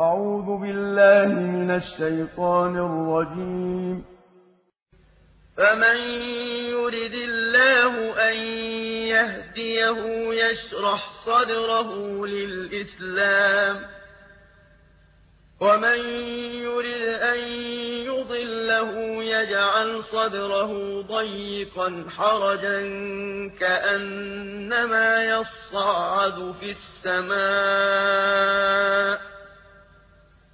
أعوذ بالله من الشيطان الرجيم. فمن يرد الله أن يهديه يشرح صدره للإسلام. ومن يرد أن يضله يجعل صدره ضيقا حرجا كأنما يصعد في السماء.